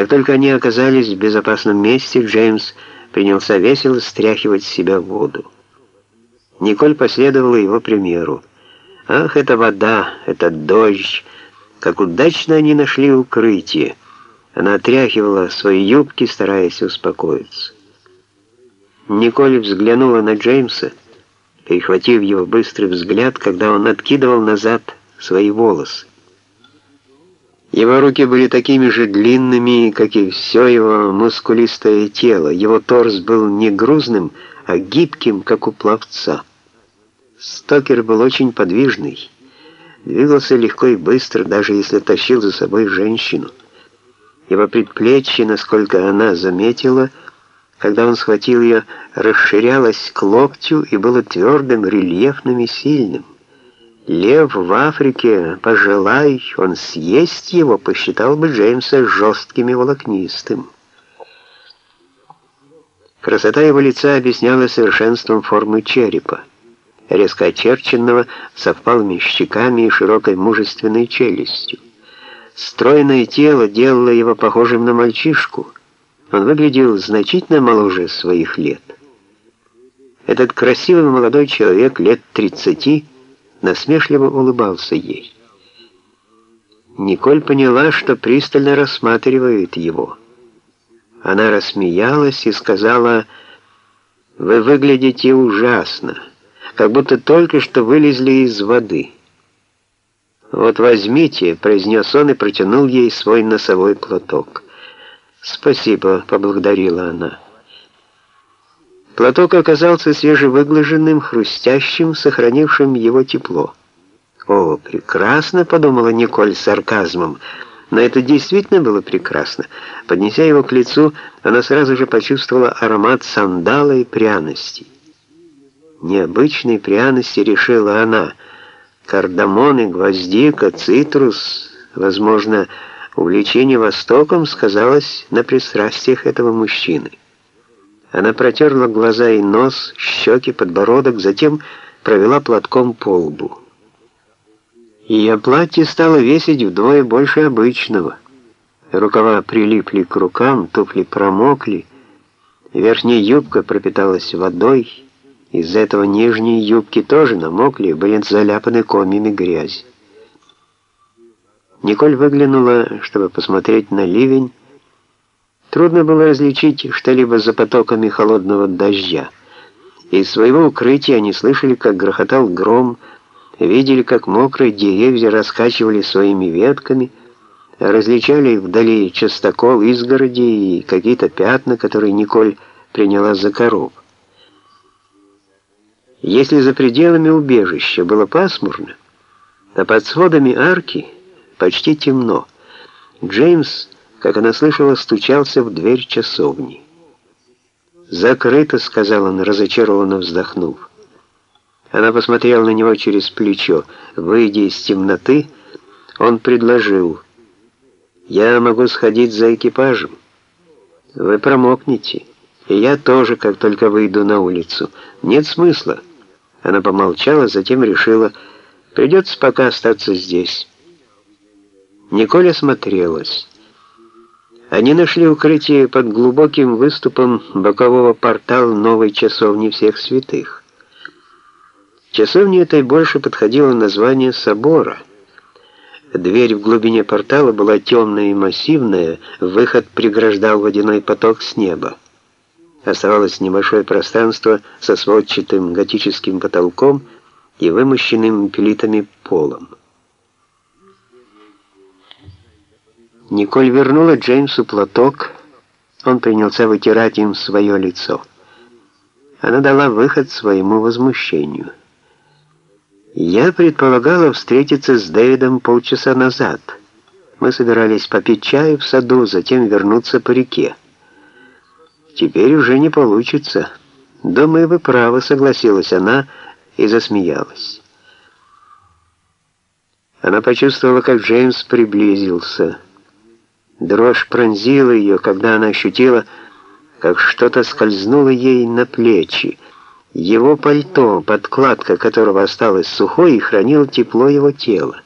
Как только они оказались в безопасном месте, Джеймс принялся весело стряхивать с себя воду. Николь последовала его примеру. «Ах, это вода, это дождь! Как удачно они нашли укрытие!» Она отряхивала свои юбки, стараясь успокоиться. Николь взглянула на Джеймса, перехватив его быстрый взгляд, когда он откидывал назад свои волосы. Его руки были такими же длинными, как и все его мускулистое тело. Его торс был не грузным, а гибким, как у пловца. Стокер был очень подвижный, двигался легко и быстро, даже если тащил за собой женщину. Его предплечье, насколько она заметила, когда он схватил ее, расширялось к локтю и было твердым, рельефным и сильным. Лев в Африке, пожелай он съесть его, посчитал бы Джеймса жестким и волокнистым. Красота его лица объяснялась совершенством формы черепа, резко очерченного, со впалыми щеками и широкой мужественной челюстью. Стройное тело делало его похожим на мальчишку. Он выглядел значительно моложе своих лет. Этот красивый молодой человек лет тридцати насмешливо улыбался ей. Николь поняла, что пристально рассматривает его. Она рассмеялась и сказала, «Вы выглядите ужасно, как будто только что вылезли из воды». «Вот возьмите», — произнес он и протянул ей свой носовой платок. «Спасибо», — поблагодарила она. Платок оказался свежевыглаженным, хрустящим, сохранившим его тепло. «О, прекрасно!» — подумала Николь с сарказмом. Но это действительно было прекрасно. Поднеся его к лицу, она сразу же почувствовала аромат сандала и пряностей. Необычные пряности, решила она. Кардамон и гвоздика, цитрус, возможно, увлечение Востоком сказалось на пристрастиях этого мужчины. Она протерла глаза и нос, щеки, подбородок, затем провела платком по лбу. Ее платье стало весить вдвое больше обычного. Рукава прилипли к рукам, туфли промокли, верхняя юбка пропиталась водой, из-за этого нижние юбки тоже намокли, были заляпаны комьями грязи. Николь выглянула, чтобы посмотреть на ливень, Трудно было различить что-либо за потоками холодного дождя. Из своего укрытия они слышали, как грохотал гром, видели, как мокрые деревья раскачивали своими ветками, различали вдали частокол изгороди и какие-то пятна, которые Николь приняла за коров. Если за пределами убежища было пасмурно, то под сводами арки почти темно. Джеймс как она слышала, стучался в дверь часовни. «Закрыто», — сказал он, разочарованно вздохнув. Она посмотрела на него через плечо. Выйдя из темноты, он предложил, «Я могу сходить за экипажем. Вы промокнете, и я тоже, как только выйду на улицу. Нет смысла». Она помолчала, затем решила, «Придется пока остаться здесь». Николя смотрелась. Они нашли укрытие под глубоким выступом бокового портала новой часовни всех святых. Часовне этой больше подходило название собора. Дверь в глубине портала была темная и массивная, выход преграждал водяной поток с неба. Оставалось небольшое пространство со сводчатым готическим потолком и вымощенным пилитами полом. Николь вернула Джеймсу платок, он принялся вытирать им свое лицо. Она дала выход своему возмущению. «Я предполагала встретиться с Дэвидом полчаса назад. Мы собирались попить чай в саду, затем вернуться по реке. Теперь уже не получится. Думаю, вы правы», — согласилась она и засмеялась. Она почувствовала, как Джеймс приблизился. Дрожь пронзила ее, когда она ощутила, как что-то скользнуло ей на плечи. Его пальто, подкладка которого осталась сухой, и хранил тепло его тела.